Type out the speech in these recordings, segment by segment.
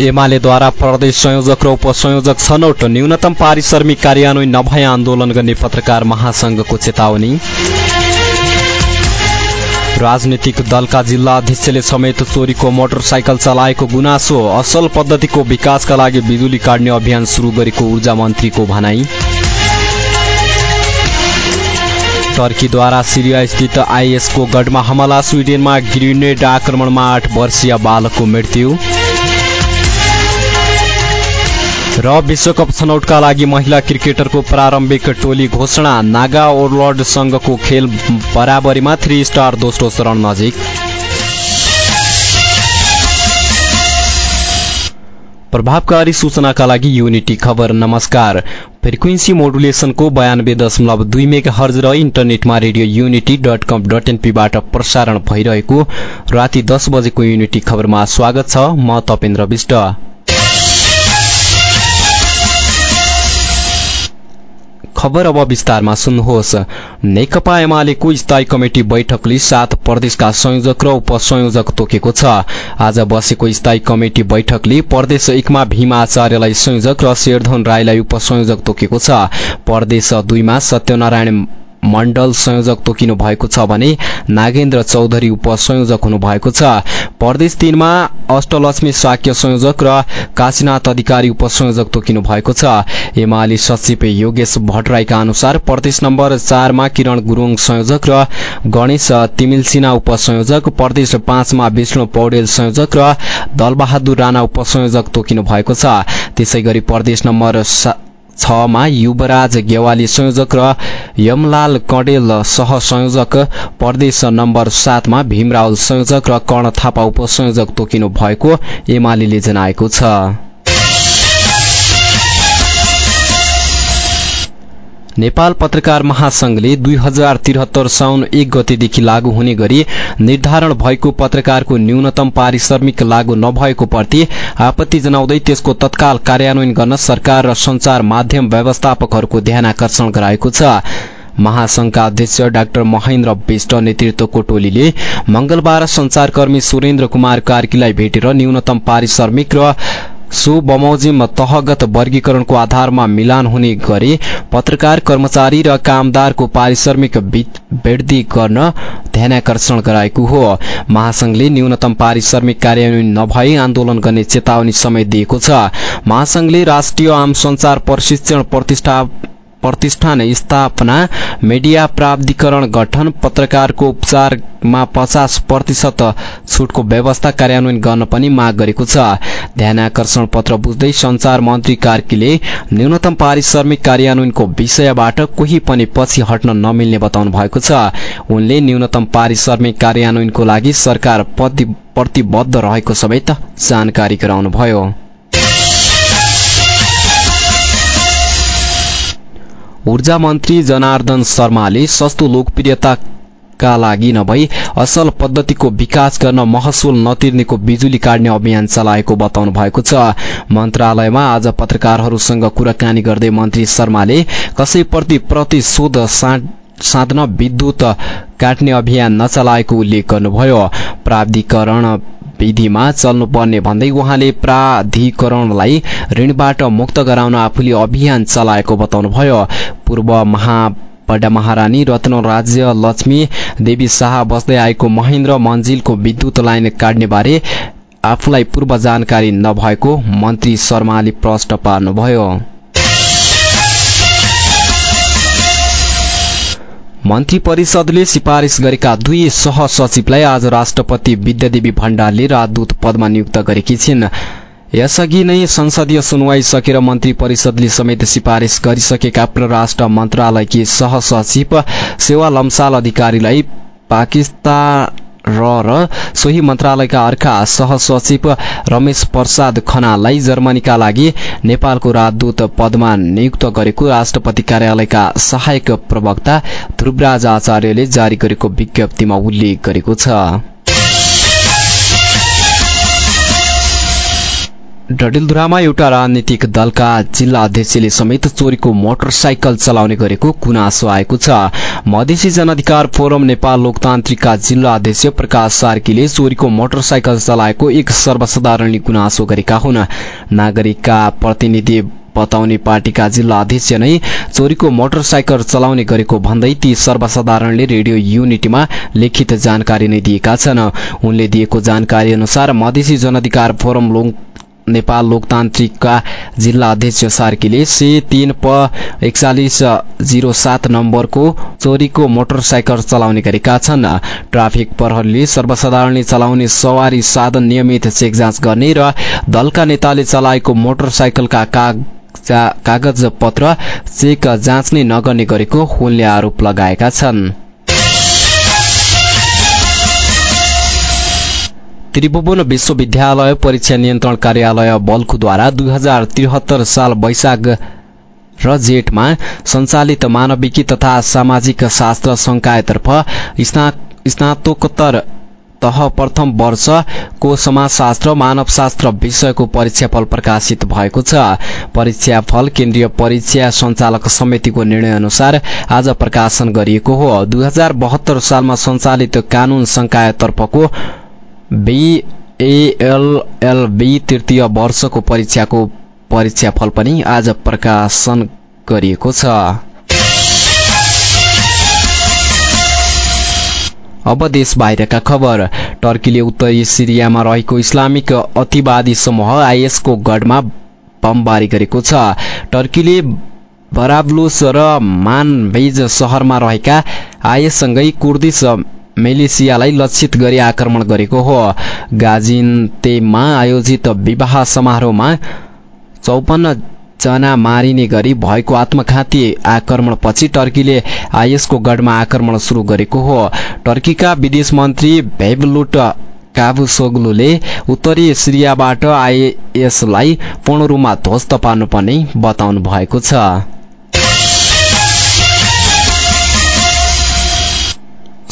एमालेद्वारा प्रदेश संयोजक र उपसंयोजक छनौट न्यूनतम पारिश्रमिक कार्यान्वयन नभए आन्दोलन गर्ने पत्रकार महासंघको चेतावनी। राजनीतिक दलका जिल्ला अध्यक्षले समेत चोरीको मोटरसाइकल चलाएको गुनासो असल पद्धतिको विकासका लागि बिजुली काट्ने अभियान शुरू गरेको ऊर्जा मन्त्रीको भनाई। टर्कीद्वारा सिरिया स्थित आइएसको गढमा हमला स्विडेनमा ग्रिनेड आक्रमणमा आठ वर्षीय बालकको मृत्यु। र विश्वकप छनौटका लागि महिला क्रिकेटरको प्रारम्भिक टोली घोषणा। नागा ओभरलोड संघको खेल बराबरीमा थ्री स्टार दोस्रो चरण नजिक। प्रभावकारी सूचनाका लागि युनिटी खबर नमस्कार। फ्रिक्वेन्सी मोडुलेसनको बयानब्बे दशमलव दुई मेगा हर्ज र इन्टरनेटमा radio unity dot com dot एनपीबाट प्रसारण भइरहेको राति दस बजेको युनिटी खबरमा स्वागत छ। म तपेन्द्र विष्ट। खबर अब विस्तारमा सुन्नुहोस्। नेकपा एमालेको स्थायी कमिटी बैठकले सात प्रदेशका संयोजक र उपसंयोजक तोकेको छ। आज बसेको स्थायी कमिटी बैठकले प्रदेश एकमा भीम आचार्यलाई संयोजक र शेरधन राईलाई उपसंयोजक तोकेको छ। प्रदेश दुईमा सत्यनारायण मण्डल संयोजक तोकिनु भएको छ भने नागेन्द्र चौधरी उपसंयोजक हुनुभएको छ। प्रदेश तीनमा अष्टलक्ष्मी साक्य संयोजक र काशीनाथ अधिकारी उपसंयोजक तोकिनु भएको छ। एमाले सचिव योगेश भट्टराईका अनुसार प्रदेश नम्बर चारमा किरण गुरूङ संयोजक र गणेश तिमिलसिना उपसंयोजक प्रदेश पाँचमा विष्णु पौडेल संयोजक र दलबहादुर राणा उपसंयोजक तोकिनु भएको छ। त्यसै गरी प्रदेश नम्बर छमा युवराज गेवाली संयोजक र यमलाल कडेल सह संयोजक प्रदेश नम्बर सातमा भीमरावल संयोजक र कर्ण थापा उपसंयोजक तोकिनु भएको एमाले जनाएको छ। नेपाल पत्रकार महासंघले दुई हजार त्रिहत्तर साउन एक गतेदेखि लागू हुने गरी निर्धारण भएको पत्रकारको न्यूनतम पारिश्रमिक लागू नभएको प्रति आपत्ति जनाउँदै त्यसको तत्काल कार्यान्वयन गर्न सरकार र संचार माध्यम व्यवस्थापकहरूको ध्यान आकर्षण गराएको छ। महासंघका अध्यक्ष डाक्टर महेन्द्र विष्ट नेतृत्वको टोलीले मंगलबार संचारकर्मी सुरेन्द्र कुमार कार्कीलाई भेटेर न्यूनतम पारिश्रमिक र सो बमोजिम तहगत वर्गीकरणको आधारमा मिलान हुने गरी पत्रकार कर्मचारी र कामदारको पारिश्रमिक वृद्धि गर्न ध्यानकर्षण गराएको हो। महासंघले न्यूनतम पारिश्रमिक कार्यान्वयन नभई आन्दोलन गर्ने चेतावनी समेत दिएको छ। महासंघले राष्ट्रिय आम संचार प्रशिक्षण प्रतिष्ठा प्रतिष्ठान स्थापना मिडिया प्राधिकरण गठन पत्रकारको उपचारमा पचास प्रतिशत छुटको व्यवस्था कार्यान्वयन गर्न पनि माग गरेको छ। ध्यानकर्षण पत्र बुझ्दै संचार मन्त्री कार्कीले न्यूनतम पारिश्रमिक कार्यान्वयनको विषयबाट कोही पनि पछि हट्न नमिल्ने बताउनु भएको छ। उनले न्यूनतम पारिश्रमिक कार्यान्वयनको लागि सरकार प्रतिबद्ध रहेको समेत जानकारी गराउनुभयो। ऊर्जा मन्त्री जनार्दन शर्माले सस्तो लोकप्रियताका लागि नभई असल पद्धतिको विकास गर्न महसुल नतिर्नेको बिजुली काट्ने अभियान चलाएको बताउनु भएको छ। मन्त्रालयमा आज पत्रकारहरूसँग कुराकानी गर्दै मन्त्री शर्माले कसैप्रति प्रतिशोध साध्न विद्युत काट्ने अभियान नचलाएको उल्लेख गर्नुभयो। प्राधिकरण विधिमा चल्नुपर्ने भन्दै उहाँले प्राधिकरणलाई ऋणबाट मुक्त गराउन आफूले अभियान चलाएको बताउनुभयो। पूर्व महा बडा महारानी रत्न राज्य लक्ष्मी देवी शाह बस्दै आएको महेन्द्र मन्जिलको विद्युत लाइन काट्ने बारे आफूलाई पूर्व जानकारी नभएको मन्त्री शर्माले प्रश्न पार्नुभयो। मन्त्री परिषदले सिफारिश गरेका दुई सहसचिवलाई आज राष्ट्रपति विद्यादेवी भण्डारले राजदूत पदमा नियुक्त गरेकी छिन्। यसअघि नै संसदीय सुनवाई सकेर मन्त्री परिषदले समेत सिफारिश गरिसकेका परराष्ट्र मन्त्रालयकी सहसचिव सेवा लम्साल अधिकारीलाई पाकिस्तान र र सोही मन्त्रालयका अर्का सहसचिव रमेश प्रसाद खनाललाई जर्मनीका लागि नेपालको राजदूत पदमा नियुक्त गरेको राष्ट्रपति कार्यालयका सहायक प्रवक्ता ध्रुवराज आचार्यले जारी गरेको विज्ञप्तिमा उल्लेख गरेको छ। डडेलधुरामा एउटा राजनीतिक दलका जिल्ला अध्यक्षले समेत चोरीको मोटरसाइकल चलाउने गरेको गुनासो आएको छ। मधेसी जनअधिकार फोरम नेपाल लोकतान्त्रिकका जिल्ला अध्यक्ष प्रकाश सार्कीले चोरीको मोटरसाइकल चलाएको एक सर्वसाधारणले गुनासो गरेका हुन्। नागरिकका प्रतिनिधि बताउने पार्टीका जिल्ला अध्यक्ष नै चोरीको मोटरसाइकल चलाउने गरेको भन्दै ती सर्वसाधारणले रेडियो युनिटीमा लिखित जानकारी नै दिएका छन्। उनले दिएको जानकारी अनुसार मधेसी जनअधिकार फोरम नेपाल लोकतान्त्रिकका जिल्ला अध्यक्ष सार्कीले से तीन प एकचालिस जिरो सात नम्बरको चोरीको मोटरसाइकल चलाउने गरेका छन्। ट्राफिक प्रहरीले सर्वसाधारणले चलाउने सवारी साधन नियमित चेक जाँच गर्ने र दलका नेताले चलाएको मोटरसाइकलका कागज पत्र चेक जाँच नै नगर्ने गरेको उनले आरोप लगाएका छन्। त्रिभुवन विश्वविद्यालय परीक्षा नियन्त्रण कार्यालय बल्खुद्वारा दुई हजार त्रिहत्तर साल वैशाख र जेठमा सञ्चालित मानविकी तथा सामाजिक शास्त्र संकायतर्फ स्नातकोत्तर तह प्रथम वर्षको समाजशास्त्र मानवशास्त्र विषयको परीक्षाफल प्रकाशित भएको छ परीक्षाफल केन्द्रीय परीक्षा सञ्चालक समितिको निर्णय अनुसार आज प्रकाशन गरिएको हो दुई हजार बहत्तर सालमा सञ्चालित कानून संकायतर्फको बीएलएलबी तृतीय वर्षको परीक्षाको परीक्षाफल पनि आज प्रकाशन गरिएको छ। अब देश बाहिरका खबर। टर्कीले उत्तरी सिरियामा रहेको इस्लामिक अतिवादी समूह आइएसको गढमा बमबारी गरेको छ। टर्कीले बराब्लुस र मानबेज शहरमा रहेका आइएससँगै कुर्दिस मेलेसियालाई लक्षित गरी आक्रमण गरेको हो। गाजिन्तेमा आयोजित विवाह समारोहमा चौपन्न जना मारिने गरी भएको आत्मघाती आक्रमणपछि टर्कीले आइएसको गढमा आक्रमण शुरू गरेको हो। टर्कीका विदेश मन्त्री भेबलुट काबुसोग्लुले उत्तरी सिरियाबाट आइएसलाई पूर्ण रूपमा ध्वस्त पार्नुपर्ने बताउनु भएको छ।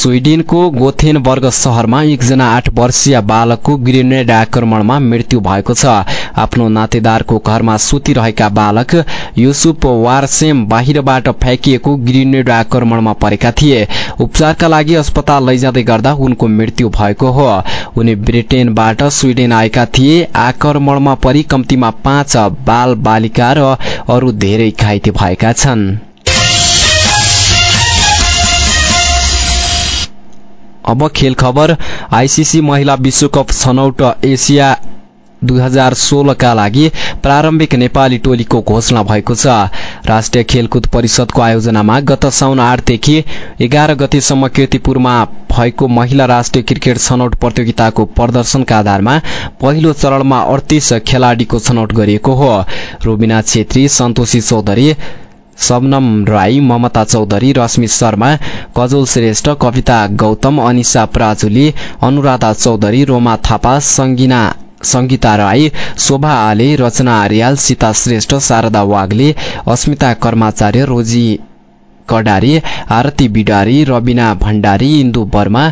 स्विडेनको गोथेनबर्ग शहरमा एकजना आठ वर्षीय बालकको ग्रेनेड आक्रमणमा मृत्यु भएको छ। आफ्नो नातेदारको घरमा सुतिरहेका बालक युसुफ वारसेम बाहिरबाट फ्याँकिएको ग्रेनेड आक्रमणमा परेका थिए। उपचारका लागि अस्पताल लैजाँदै गर्दा उनको मृत्यु भएको हो। उनी ब्रिटेनबाट स्विडेन आएका थिए। आक्रमणमा परि कम्तीमा पाँच बाल बालिका र अरू धेरै घाइते भएका छन्। अब खेल खबर आइसिसी महिला विश्वकप छनौट एसिया दुई हजार सोह्रका लागि प्रारम्भिक नेपाली टोलीको घोषणा भएको छ। राष्ट्रिय खेलकुद परिषदको आयोजनामा गत साउन आठदेखि एघार गतेसम्म किर्तिपुरमा भएको महिला राष्ट्रिय क्रिकेट छनौट प्रतियोगिताको प्रदर्शनका आधारमा पहिलो चरणमा अडतिस खेलाड़ीको छनौट गरिएको हो। रोबिना छेत्री सन्तोषी चौधरी सबनम राई ममता चौधरी रश्मि शर्मा कजोल श्रेष्ठ कविता गौतम अनिसा प्राजुली अनुराधा चौधरी रोमा थापा सङ्गिना सङ्गीता राई शोभा आले रचना आर्याल सीता श्रेष्ठ शारदा वाग्ले अस्मिता कर्माचार्य रोजी कडारी आरती बिडारी रविना भण्डारी इन्दु वर्मा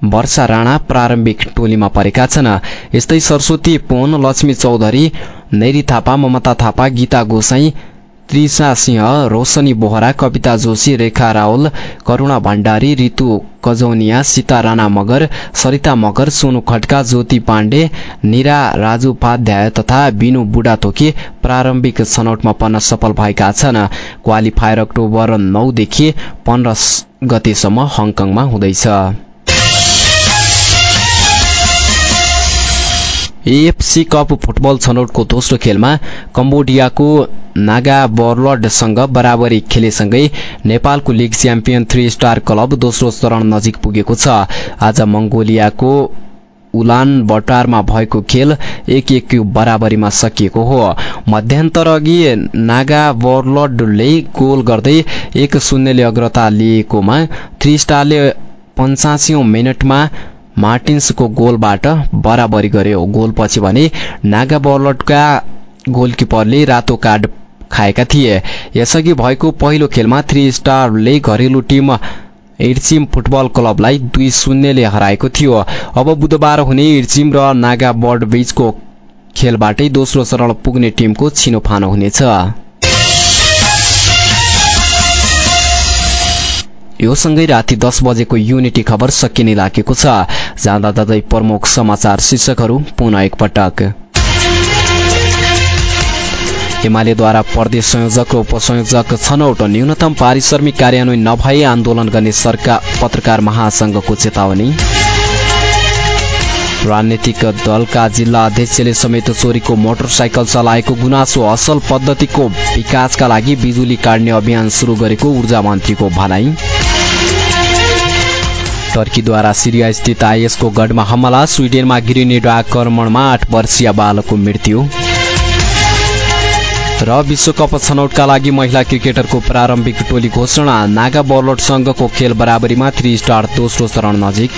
वर्षा राणा प्रारम्भिक टोलीमा परेका छन्। यस्तै सरस्वती पोन लक्ष्मी चौधरी नेरी थापा ममता थापा गीता गोसाई त्रिसा सिंह रोशनी बोहरा कविता जोशी रेखा रावल करुणा भण्डारी ऋतु कजौनिया सीता राणा मगर सरिता मगर सोनु खड्का ज्योति पाण्डे निरा राजु उपाध्याय तथा बिनु बुढाथोकी प्रारम्भिक छनौटमा पर्न सफल भएका छन्। क्वालिफायर अक्टोबर नौदेखि पन्ध्र गतेसम्म हङकङमा हुँदैछ। एएफसी कप फुटबल छनौटको दोस्रो खेलमा कम्बोडियाको नागा बर्लडसँग बराबरी खेलेसँगै नेपालको league champion three star club दोस्रो चरण नजिक पुगेको छ। आज मंगोलियाको उलान बटारमा भएको खेल एक एक बराबरीमा सकिएको हो। मध्यान्तर अघि नागा बर्लडले गोल गर्दै एक शून्यले अग्रता लिएकोमा थ्री स्टारले पञ्चासी मिनटमा मार्टिन्सको गोलबाट बराबरी गर्यो गोलपछि भने नागा बर्लटका गोलकिपरले रातो कार्ड खाएका थिए। यसअघि भएको पहिलो खेलमा थ्री स्टारले घरेलु टिम इर्चिम फुटबल क्लबलाई दुई शून्यले हराएको थियो। अब बुधबार हुने इर्चिम र नागा बर्ड बीचको खेलबाटै दोस्रो चरण पुग्ने टिमको छिनोफानो हुनेछ। यो सँगै राति दस बजेको युनिटी खबर सकिने लागेको छ। जाँदा जाँदै प्रमुख समाचार शीर्षकहरू पुनः एकपटक। एमालेद्वारा प्रदेश संयोजक र उपसंयोजक छनौट न्यूनतम पारिश्रमिक कार्यान्वयन नभए आन्दोलन गर्ने सरकार पत्रकार महासंघको चेतावनी। राजनैतिक दलका जिल्ला अध्यक्षले समेत चोरीको मोटरसाइकल चलाएको गुनासो असल पद्धतिको विकासका लागि बिजुली काट्ने अभियान सुरु गरेको ऊर्जा मन्त्रीको भनाई। टर्कीद्वारा सिरिया स्थित आइएसको गढमा हमला स्विडेनमा ग्रिनेड आक्रमणमा आठ वर्षीय बालकको मृत्यु। र विश्वकप छनौटका लागि महिला क्रिकेटरको प्रारम्भिक टोली घोषणा नागा बर्लोटसँगको खेल बराबरीमा थ्री स्टार दोस्रो चरण नजिक।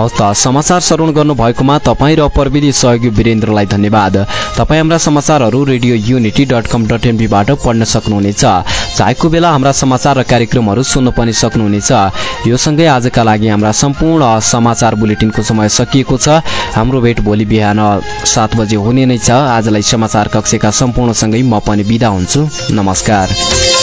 हवस् त। समाचार श्रवण गर्नुभएकोमा तपाईँ र प्रविधि सहयोगी वीरेन्द्रलाई धन्यवाद। तपाईँ हाम्रा समाचारहरू radio unity dot com dot एनपीबाट पढ्न सक्नुहुनेछ। चाहेको बेला हाम्रा समाचार र कार्यक्रमहरू सुन्न पनि सक्नुहुनेछ। यो सँगै आजका लागि हाम्रा सम्पूर्ण समाचार बुलेटिनको समय सकिएको छ। हाम्रो भेट भोलि बिहान सात बजे हुने नै छ। आजलाई समाचार कक्षका सम्पूर्णसँगै म पनि बिदा हुन्छु। नमस्कार।